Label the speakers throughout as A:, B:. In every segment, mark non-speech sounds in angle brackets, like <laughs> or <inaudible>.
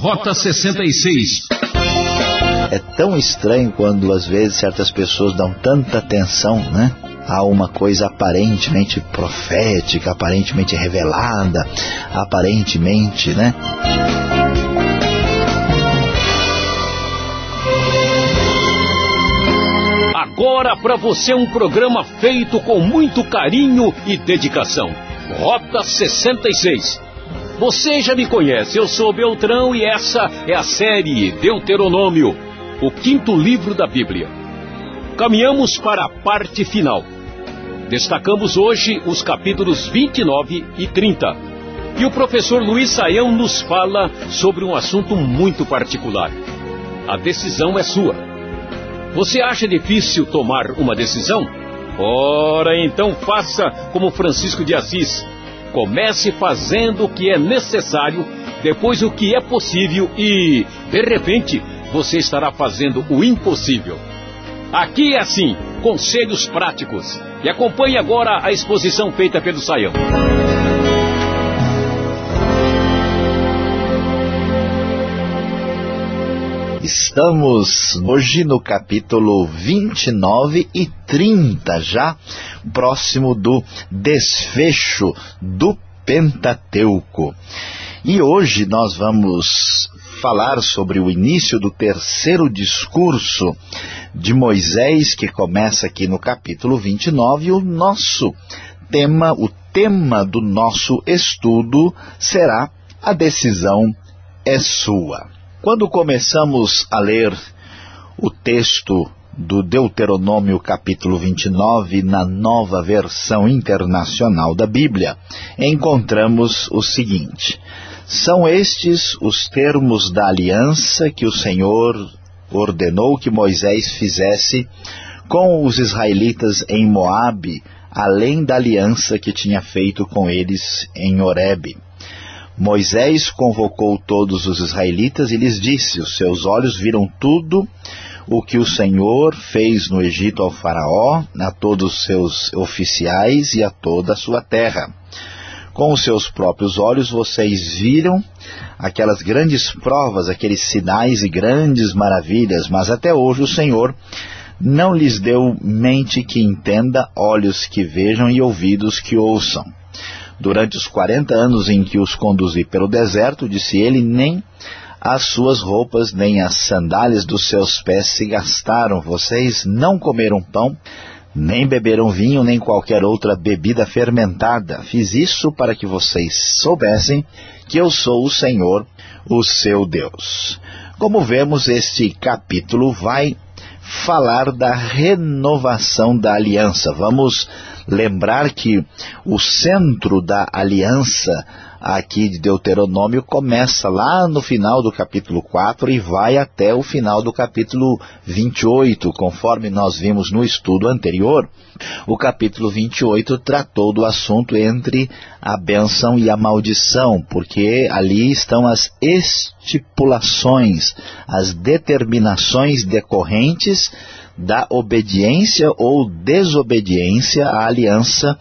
A: Rota 66.
B: É tão estranho quando às vezes certas pessoas dão tanta atenção, né? A uma coisa aparentemente profética, aparentemente revelada, aparentemente, né?
A: Agora para você um programa feito com muito carinho e dedicação. Rota 66 você já me conhece, eu sou Beltrão e essa é a série Deuteronômio, o quinto livro da Bíblia. Caminhamos para a parte final. Destacamos hoje os capítulos 29 e 30. E o professor Luiz Saião nos fala sobre um assunto muito particular. A decisão é sua. Você acha difícil tomar uma decisão? Ora, então faça como Francisco de Assis Comece fazendo o que é necessário, depois o que é possível e, de repente, você estará fazendo o impossível. Aqui é assim, conselhos práticos. E acompanhe agora a exposição feita pelo Saião.
B: Estamos hoje no capítulo 29 e 30, já próximo do desfecho do Pentateuco. E hoje nós vamos falar sobre o início do terceiro discurso de Moisés, que começa aqui no capítulo 29, e o nosso tema, o tema do nosso estudo será a decisão é sua. Quando começamos a ler o texto do Deuteronômio capítulo 29 na nova versão internacional da Bíblia, encontramos o seguinte: São estes os termos da aliança que o Senhor ordenou que Moisés fizesse com os israelitas em Moabe, além da aliança que tinha feito com eles em Horebe. Moisés convocou todos os israelitas e lhes disse, os seus olhos viram tudo o que o Senhor fez no Egito ao faraó, a todos os seus oficiais e a toda a sua terra. Com os seus próprios olhos vocês viram aquelas grandes provas, aqueles sinais e grandes maravilhas, mas até hoje o Senhor não lhes deu mente que entenda, olhos que vejam e ouvidos que ouçam. Durante os quarenta anos em que os conduzi pelo deserto, disse ele, nem as suas roupas nem as sandálias dos seus pés se gastaram. Vocês não comeram pão, nem beberam vinho, nem qualquer outra bebida fermentada. Fiz isso para que vocês soubessem que eu sou o Senhor, o seu Deus. Como vemos, este capítulo vai falar da renovação da aliança. Vamos lembrar que o centro da aliança aqui de Deuteronômio começa lá no final do capítulo 4 e vai até o final do capítulo 28, conforme nós vimos no estudo anterior. O capítulo 28 tratou do assunto entre a bênção e a maldição, porque ali estão as estipulações, as determinações decorrentes da obediência ou desobediência à aliança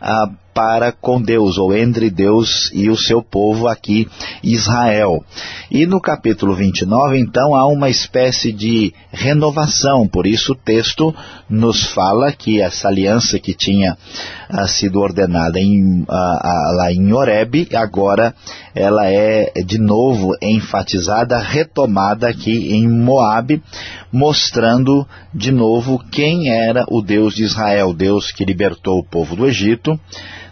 B: ah, para com Deus, ou entre Deus e o seu povo aqui, Israel. E no capítulo 29, então, há uma espécie de renovação, por isso o texto nos fala que essa aliança que tinha uh, sido ordenada em, uh, uh, lá em Horeb, agora ela é de novo enfatizada, retomada aqui em Moabe, mostrando de novo quem era o Deus de Israel, Deus que libertou o povo do Egito,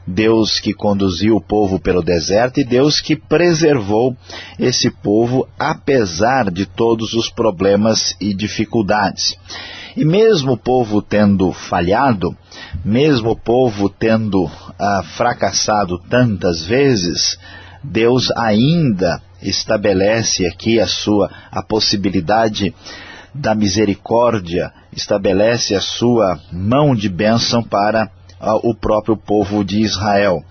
B: Deus que conduziu o povo pelo deserto e Deus que preservou esse povo apesar de todos os problemas e dificuldades. E mesmo o povo tendo falhado, mesmo o povo tendo ah, fracassado tantas vezes, Deus ainda estabelece aqui a sua a possibilidade da misericórdia, estabelece a sua mão de bênção para o próprio povo de Israel.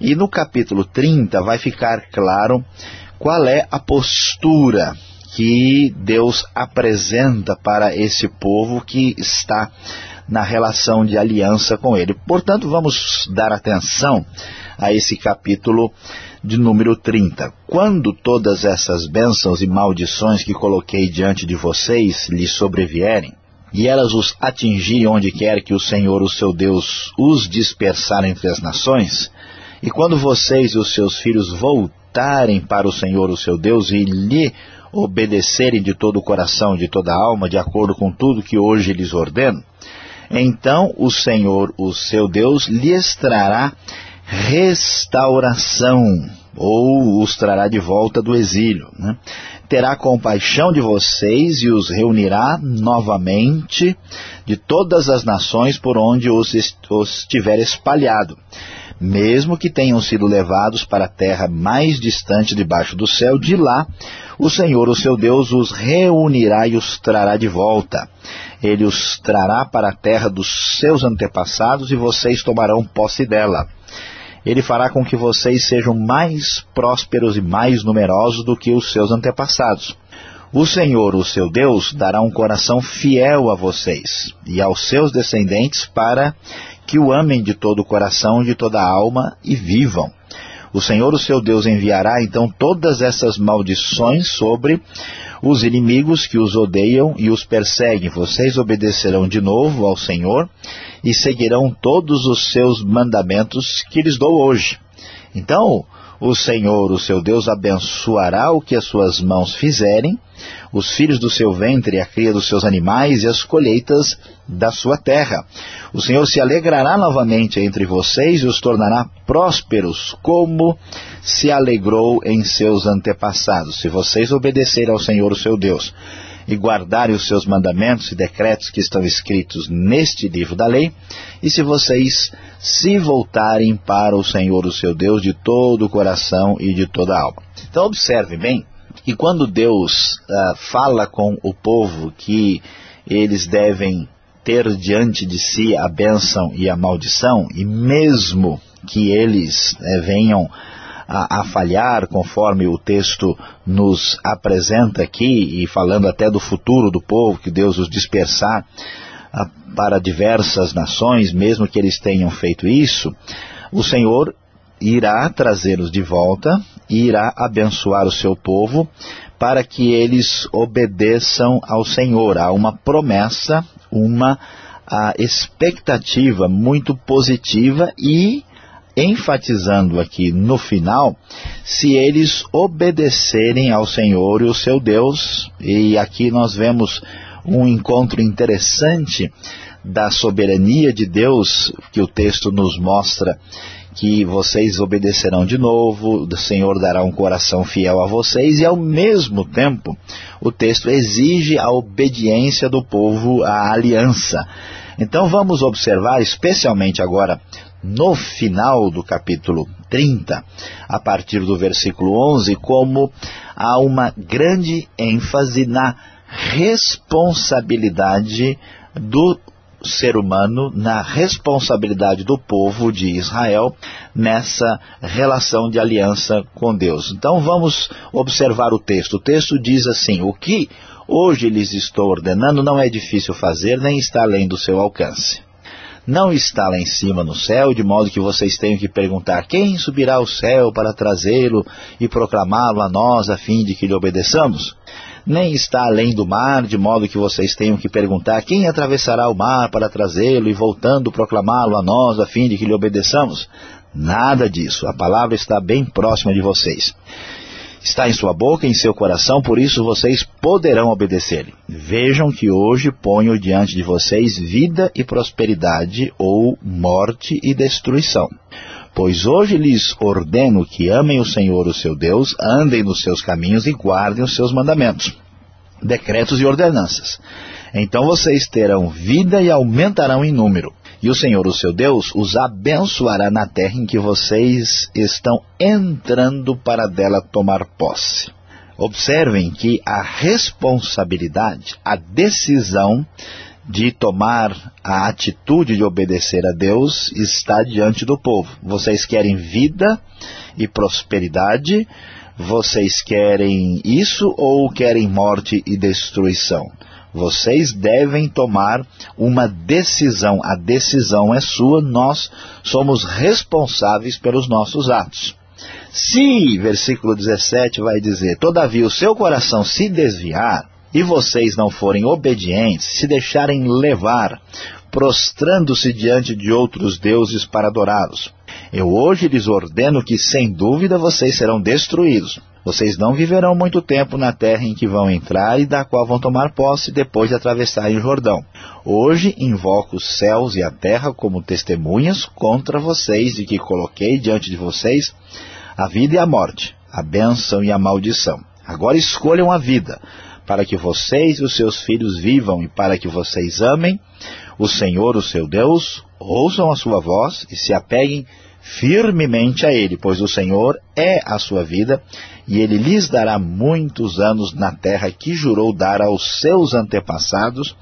B: E no capítulo 30 vai ficar claro qual é a postura que Deus apresenta para esse povo que está na relação de aliança com ele. Portanto, vamos dar atenção a esse capítulo de número 30. Quando todas essas bênçãos e maldições que coloquei diante de vocês lhes sobrevierem, e elas os atingirem onde quer que o Senhor, o seu Deus, os dispersar entre as nações, e quando vocês e os seus filhos voltarem para o Senhor, o seu Deus, e lhe obedecerem de todo o coração, de toda a alma, de acordo com tudo que hoje lhes ordeno, então o Senhor, o seu Deus, lhes trará restauração, ou os trará de volta do exílio. Né? Terá compaixão de vocês e os reunirá novamente de todas as nações por onde os, os tiver espalhado, mesmo que tenham sido levados para a terra mais distante debaixo do céu, de lá o Senhor, o seu Deus, os reunirá e os trará de volta. Ele os trará para a terra dos seus antepassados e vocês tomarão posse dela. Ele fará com que vocês sejam mais prósperos e mais numerosos do que os seus antepassados. O Senhor, o seu Deus, dará um coração fiel a vocês e aos seus descendentes para que o amem de todo o coração, de toda a alma e vivam. O Senhor, o seu Deus, enviará então todas essas maldições sobre os inimigos que os odeiam e os perseguem. Vocês obedecerão de novo ao Senhor e seguirão todos os seus mandamentos que lhes dou hoje. Então, o Senhor, o seu Deus, abençoará o que as suas mãos fizerem, os filhos do seu ventre, a cria dos seus animais e as colheitas da sua terra. O Senhor se alegrará novamente entre vocês e os tornará prósperos, como se alegrou em seus antepassados, se vocês obedecerem ao Senhor, o seu Deus e guardarem os seus mandamentos e decretos que estão escritos neste livro da lei, e se vocês se voltarem para o Senhor, o seu Deus, de todo o coração e de toda a alma. Então observe bem que quando Deus uh, fala com o povo que eles devem ter diante de si a bênção e a maldição, e mesmo que eles uh, venham a, a, falhar, conforme o texto nos apresenta aqui, e falando até do futuro do povo, que Deus os dispersar a, para diversas nações, mesmo que eles tenham feito isso, o Senhor irá trazê-los de volta e irá abençoar o seu povo para que eles obedeçam ao Senhor. Há uma promessa, uma expectativa muito positiva e enfatizando aqui no final, se eles obedecerem ao Senhor e o seu Deus, e aqui nós vemos um encontro interessante da soberania de Deus, que o texto nos mostra que vocês obedecerão de novo, o Senhor dará um coração fiel a vocês, e ao mesmo tempo o texto exige a obediência do povo à aliança. Então vamos observar, especialmente agora no final do capítulo 30, a partir do versículo 11, como há uma grande ênfase na responsabilidade do ser humano, na responsabilidade do povo de Israel nessa relação de aliança com Deus. Então vamos observar o texto. O texto diz assim, o que hoje lhes estou ordenando não é difícil fazer, nem está além do seu alcance não está lá em cima no céu, de modo que vocês tenham que perguntar quem subirá ao céu para trazê-lo e proclamá-lo a nós a fim de que lhe obedeçamos? Nem está além do mar, de modo que vocês tenham que perguntar quem atravessará o mar para trazê-lo e voltando proclamá-lo a nós a fim de que lhe obedeçamos? Nada disso, a palavra está bem próxima de vocês está em sua boca e em seu coração, por isso vocês poderão obedecer-lhe. Vejam que hoje ponho diante de vocês vida e prosperidade, ou morte e destruição. Pois hoje lhes ordeno que amem o Senhor, o seu Deus, andem nos seus caminhos e guardem os seus mandamentos, decretos e ordenanças. Então vocês terão vida e aumentarão em número. E o Senhor, o seu Deus, os abençoará na terra em que vocês estão entrando para dela tomar posse. Observem que a responsabilidade, a decisão de tomar a atitude de obedecer a Deus está diante do povo. Vocês querem vida e prosperidade? Vocês querem isso ou querem morte e destruição? Vocês devem tomar uma decisão. A decisão é sua, nós somos responsáveis pelos nossos atos. Se, versículo 17 vai dizer, todavia o seu coração se desviar e vocês não forem obedientes, se deixarem levar, prostrando-se diante de outros deuses para adorá-los. Eu hoje lhes ordeno que, sem dúvida, vocês serão destruídos. Vocês não viverão muito tempo na terra em que vão entrar e da qual vão tomar posse depois de atravessarem o Jordão. Hoje invoco os céus e a terra como testemunhas contra vocês de que coloquei diante de vocês a vida e a morte, a bênção e a maldição. Agora escolham a vida, para que vocês e os seus filhos vivam e para que vocês amem o Senhor, o seu Deus, ouçam a sua voz e se apeguem firmemente a Ele, pois o Senhor é a sua vida e Ele lhes dará muitos anos na terra que jurou dar aos seus antepassados,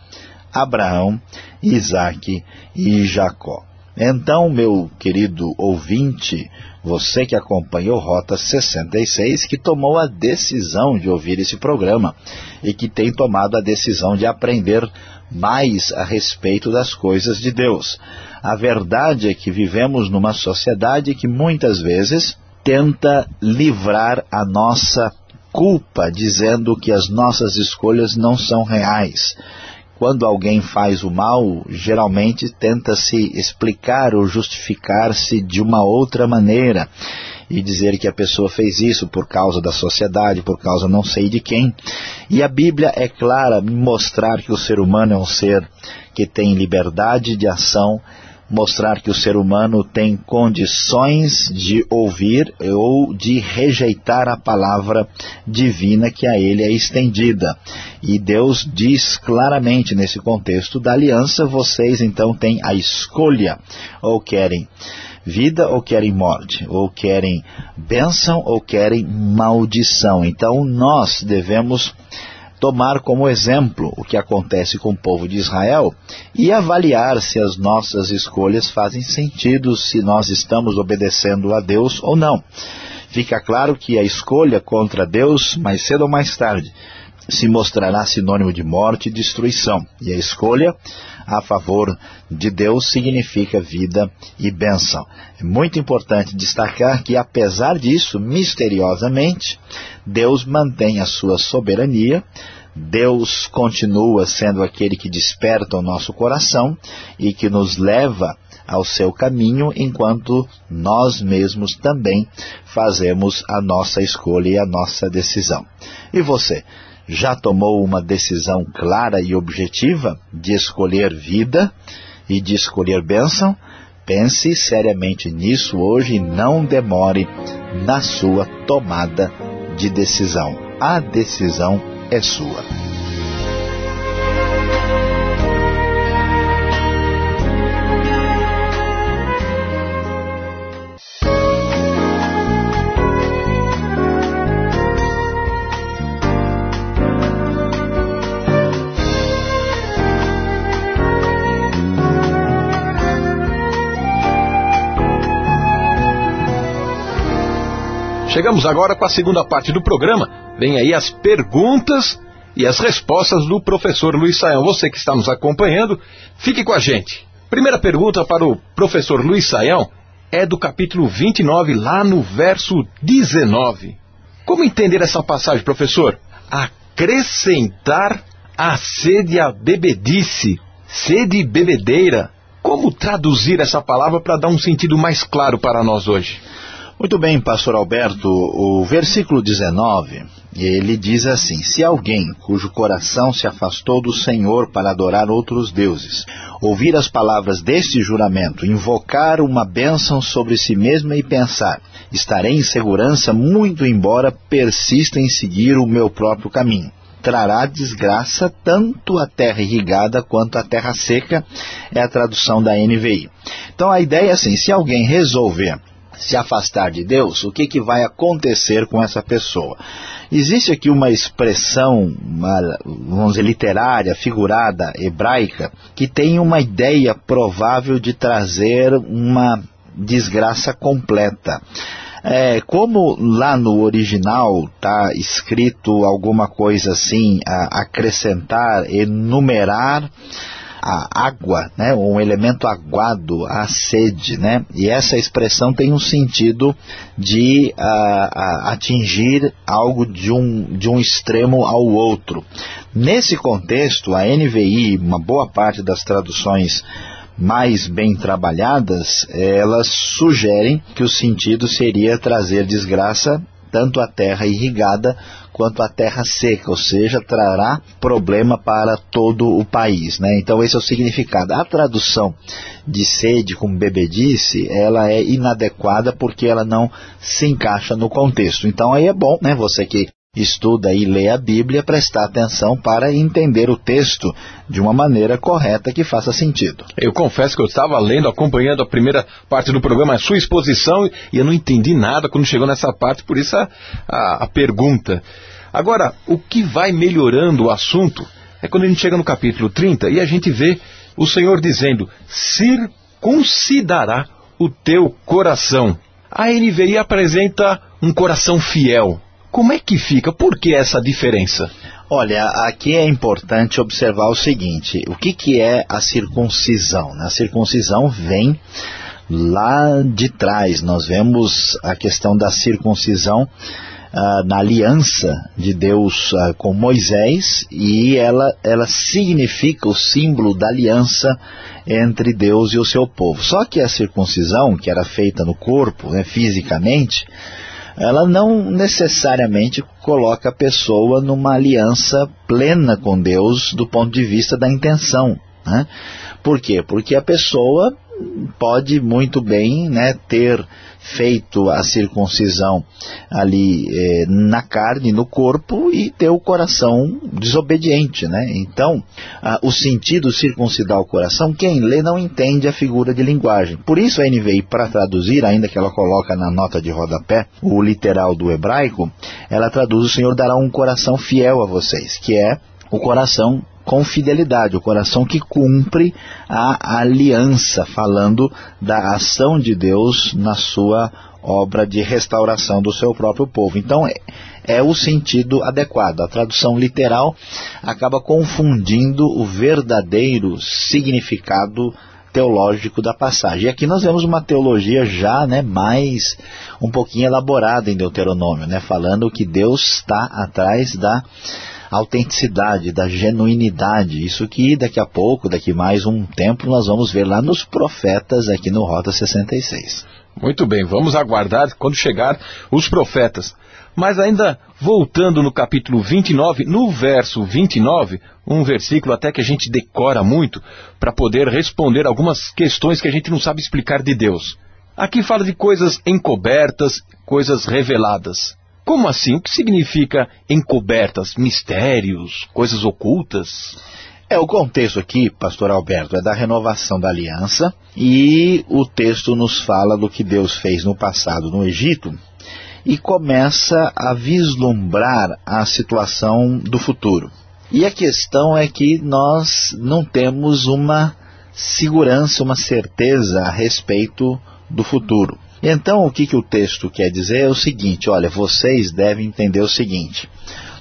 B: Abraão, Isaque e Jacó. Então, meu querido ouvinte, você que acompanhou Rota 66, que tomou a decisão de ouvir esse programa e que tem tomado a decisão de aprender mais a respeito das coisas de Deus. A verdade é que vivemos numa sociedade que muitas vezes tenta livrar a nossa culpa, dizendo que as nossas escolhas não são reais. Quando alguém faz o mal, geralmente tenta se explicar ou justificar-se de uma outra maneira e dizer que a pessoa fez isso por causa da sociedade, por causa não sei de quem. E a Bíblia é clara em mostrar que o ser humano é um ser que tem liberdade de ação, mostrar que o ser humano tem condições de ouvir ou de rejeitar a palavra divina que a ele é estendida. E Deus diz claramente nesse contexto da aliança, vocês então têm a escolha, ou querem vida ou querem morte, ou querem bênção ou querem maldição. Então nós devemos tomar como exemplo o que acontece com o povo de Israel e avaliar se as nossas escolhas fazem sentido, se nós estamos obedecendo a Deus ou não. Fica claro que a escolha contra Deus, mais cedo ou mais tarde, se mostrará sinônimo de morte e destruição. E a escolha a favor de Deus significa vida e bênção. É muito importante destacar que, apesar disso, misteriosamente, Deus mantém a sua soberania, Deus continua sendo aquele que desperta o nosso coração e que nos leva ao seu caminho, enquanto nós mesmos também fazemos a nossa escolha e a nossa decisão. E você, já tomou uma decisão clara e objetiva de escolher vida e de escolher bênção? Pense seriamente nisso hoje e não demore na sua tomada de decisão. A decisão é sua.
A: Chegamos agora com a segunda parte do programa. Vem aí as perguntas e as respostas do professor Luiz Saião. Você que está nos acompanhando, fique com a gente. Primeira pergunta para o professor Luiz Saião é do capítulo 29, lá no verso 19. Como entender essa passagem, professor? Acrescentar a sede à bebedice, sede bebedeira. Como traduzir essa palavra para dar um sentido mais claro para nós hoje?
B: Muito bem, pastor Alberto, o versículo 19, ele diz assim, Se alguém cujo coração se afastou do Senhor para adorar outros deuses, ouvir as palavras deste juramento, invocar uma bênção sobre si mesmo e pensar, estarei em segurança muito embora persista em seguir o meu próprio caminho trará desgraça tanto a terra irrigada quanto a terra seca, é a tradução da NVI. Então a ideia é assim, se alguém resolver se afastar de Deus, o que, que vai acontecer com essa pessoa? Existe aqui uma expressão, uma, vamos dizer, literária, figurada, hebraica, que tem uma ideia provável de trazer uma desgraça completa. É, como lá no original está escrito alguma coisa assim, acrescentar, enumerar a água, né, um elemento aguado, a sede, né, e essa expressão tem um sentido de a, a, atingir algo de um, de um extremo ao outro. Nesse contexto, a NVI, uma boa parte das traduções mais bem trabalhadas, elas sugerem que o sentido seria trazer desgraça tanto a terra irrigada quanto a terra seca, ou seja, trará problema para todo o país. Né? Então esse é o significado. A tradução de sede com bebedice, ela é inadequada porque ela não se encaixa no contexto. Então aí é bom, né, você que estuda e lê a Bíblia, prestar atenção para entender o texto de uma maneira correta que faça sentido.
C: Eu confesso que eu estava lendo, acompanhando a primeira parte do programa, a sua exposição, e eu não entendi nada quando chegou nessa parte, por isso a, a, a pergunta. Agora, o que vai melhorando o assunto é quando a gente chega no capítulo 30 e a gente vê o Senhor dizendo, circuncidará o teu coração. A NVI apresenta um coração fiel, como é que fica? Por que essa diferença?
B: Olha, aqui é importante observar o seguinte, o que, que é a circuncisão? A circuncisão vem lá de trás, nós vemos a questão da circuncisão ah, na aliança de Deus ah, com Moisés e ela, ela significa o símbolo da aliança entre Deus e o seu povo. Só que a circuncisão, que era feita no corpo, né, fisicamente, ela não necessariamente coloca a pessoa numa aliança plena com Deus do ponto de vista da intenção. Né? Por quê? Porque a pessoa pode muito bem né, ter feito a circuncisão ali eh, na carne, no corpo e ter o coração desobediente, né? Então, o sentido circuncidar o coração, quem lê não entende a figura de linguagem. Por isso a NVI, para traduzir, ainda que ela coloca na nota de rodapé o literal do hebraico, ela traduz o Senhor dará um coração fiel a vocês, que é o coração com fidelidade, o coração que cumpre a aliança, falando da ação de Deus na sua obra de restauração do seu próprio povo. Então, é, é o sentido adequado. A tradução literal acaba confundindo o verdadeiro significado teológico da passagem. E aqui nós vemos uma teologia já né, mais um pouquinho elaborada em Deuteronômio, né, falando que Deus está atrás da autenticidade, da genuinidade. Isso que daqui a pouco, daqui mais um tempo, nós vamos ver lá nos profetas aqui no Rota 66.
C: Muito bem, vamos aguardar quando chegar os profetas. Mas ainda voltando no capítulo 29, no verso 29, um versículo até que a gente decora muito para poder responder algumas questões que a gente não sabe explicar de Deus. Aqui fala de coisas encobertas, coisas reveladas. Como assim? O que significa encobertas, mistérios, coisas ocultas?
B: É, o contexto aqui, pastor Alberto, é da renovação da aliança e o texto nos fala do que Deus fez no passado no Egito e começa a vislumbrar a situação do futuro. E a questão é que nós não temos uma segurança, uma certeza a respeito do futuro. Então, o que, que o texto quer dizer é o seguinte, olha, vocês devem entender o seguinte,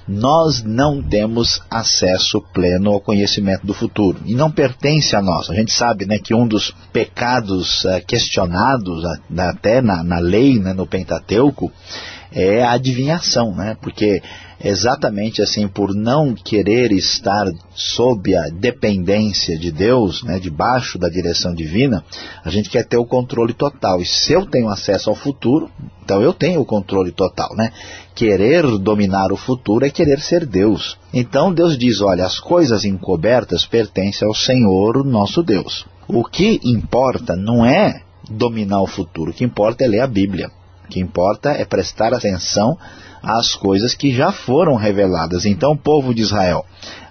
B: nós não temos acesso pleno ao conhecimento do futuro, e não pertence a nós. A gente sabe né, que um dos pecados uh, questionados até na, na lei, né, no Pentateuco, é a adivinhação, né? porque exatamente assim, por não querer estar sob a dependência de Deus, né, debaixo da direção divina, a gente quer ter o controle total. E se eu tenho acesso ao futuro, então eu tenho o controle total, né? Querer dominar o futuro é querer ser Deus. Então Deus diz, olha, as coisas encobertas pertencem ao Senhor, nosso Deus. O que importa não é dominar o futuro, o que importa é ler a Bíblia. O que importa é prestar atenção às coisas que já foram reveladas. Então, povo de Israel,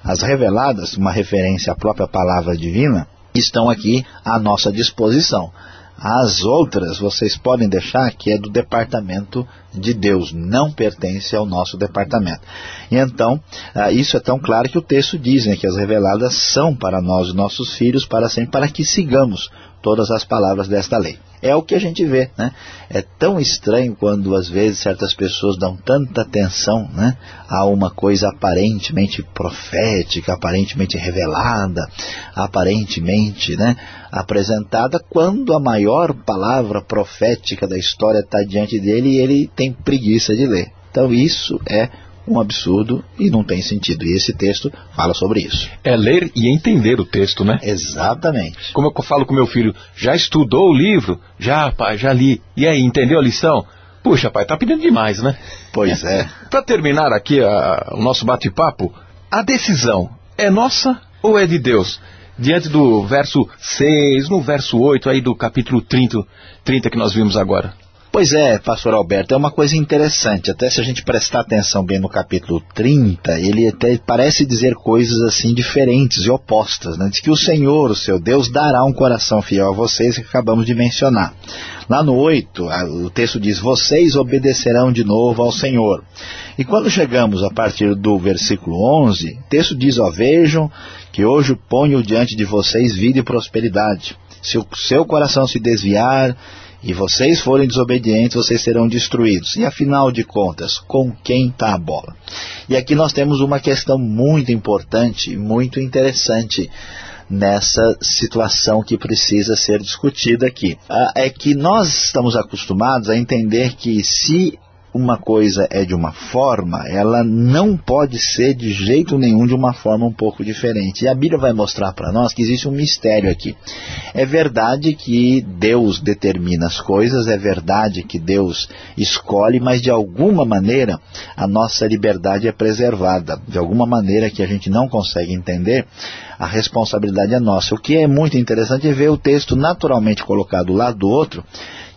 B: as reveladas, uma referência à própria palavra divina, estão aqui à nossa disposição. As outras, vocês podem deixar que é do departamento de Deus, não pertence ao nosso departamento. E então, ah, isso é tão claro que o texto diz né, que as reveladas são para nós nossos filhos para sempre, para que sigamos todas as palavras desta lei. É o que a gente vê, né? É tão estranho quando às vezes certas pessoas dão tanta atenção né, a uma coisa aparentemente profética, aparentemente revelada, aparentemente né, apresentada, quando a maior palavra profética da história está diante dele e ele tem preguiça de ler. Então isso é um absurdo e não tem sentido. E esse texto fala sobre isso.
C: É ler e entender o texto, né?
B: Exatamente.
C: Como eu falo com meu filho, já estudou o livro? Já, pai, já li. E aí, entendeu a lição? Puxa, pai, tá pedindo demais, né?
B: Pois é. <laughs>
C: Para terminar aqui a, o nosso bate-papo, a decisão é nossa ou é de Deus? Diante do verso 6, no verso 8 aí do capítulo 30, 30 que nós vimos agora.
B: Pois é, pastor Alberto, é uma coisa interessante, até se a gente prestar atenção bem no capítulo 30, ele até parece dizer coisas assim diferentes e opostas, né? Diz que o Senhor, o seu Deus, dará um coração fiel a vocês, que acabamos de mencionar. Lá no 8, o texto diz, vocês obedecerão de novo ao Senhor. E quando chegamos a partir do versículo 11, o texto diz, ó, vejam que hoje ponho diante de vocês vida e prosperidade. Se o seu coração se desviar e vocês forem desobedientes, vocês serão destruídos. E afinal de contas, com quem está a bola? E aqui nós temos uma questão muito importante, muito interessante nessa situação que precisa ser discutida aqui. Ah, é que nós estamos acostumados a entender que se uma coisa é de uma forma, ela não pode ser de jeito nenhum de uma forma um pouco diferente. E a Bíblia vai mostrar para nós que existe um mistério aqui. É verdade que Deus determina as coisas, é verdade que Deus escolhe, mas de alguma maneira a nossa liberdade é preservada. De alguma maneira que a gente não consegue entender, a responsabilidade é nossa. O que é muito interessante é ver o texto naturalmente colocado lá do outro,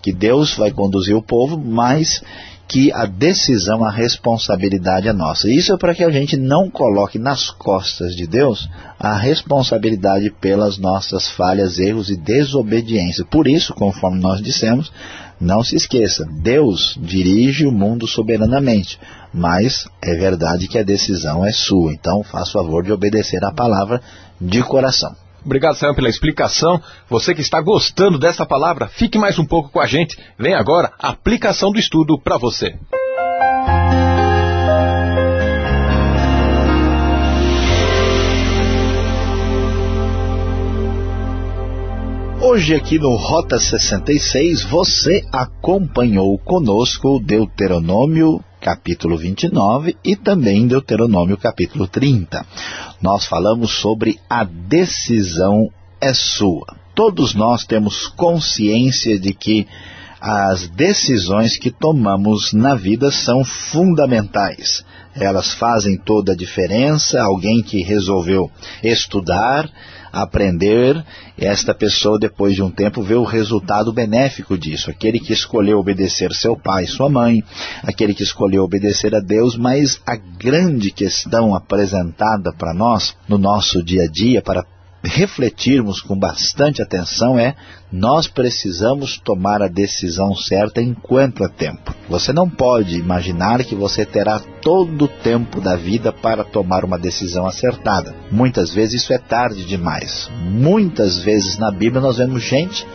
B: que Deus vai conduzir o povo, mas que a decisão, a responsabilidade é nossa. Isso é para que a gente não coloque nas costas de Deus a responsabilidade pelas nossas falhas, erros e desobediência. Por isso, conforme nós dissemos, não se esqueça, Deus dirige o mundo soberanamente, mas é verdade que a decisão é sua. Então, faça o favor de obedecer a palavra de coração.
C: Obrigado, Sam, pela explicação. Você que está gostando dessa palavra, fique mais um pouco com a gente. Vem agora a aplicação do estudo para você.
B: Hoje aqui no Rota 66 você acompanhou conosco o Deuteronômio capítulo 29 e também Deuteronômio capítulo 30. Nós falamos sobre a decisão é sua. Todos nós temos consciência de que as decisões que tomamos na vida são fundamentais. Elas fazem toda a diferença. Alguém que resolveu estudar, aprender, esta pessoa depois de um tempo vê o resultado benéfico disso. Aquele que escolheu obedecer seu pai sua mãe, aquele que escolheu obedecer a Deus, mas a grande questão apresentada para nós no nosso dia a dia, para refletirmos com bastante atenção é nós precisamos tomar a decisão certa enquanto é tempo. Você não pode imaginar que você terá todo o tempo da vida para tomar uma decisão acertada. Muitas vezes isso é tarde demais. Muitas vezes na Bíblia nós vemos gente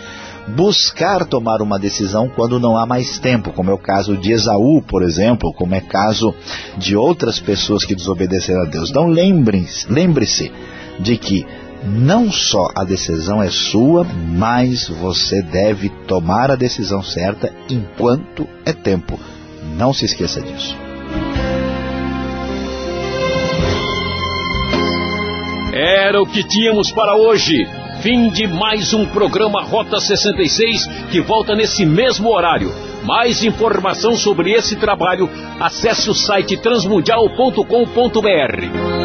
B: buscar tomar uma decisão quando não há mais tempo, como é o caso de Esaú, por exemplo, como é caso de outras pessoas que desobedeceram a Deus. Então lembre-se lembre de que não só a decisão é sua, mas você deve tomar a decisão certa enquanto é tempo. Não se esqueça disso.
A: Era o que tínhamos para hoje. Fim de mais um programa Rota 66 que volta nesse mesmo horário. Mais informação sobre esse trabalho, acesse o site transmundial.com.br.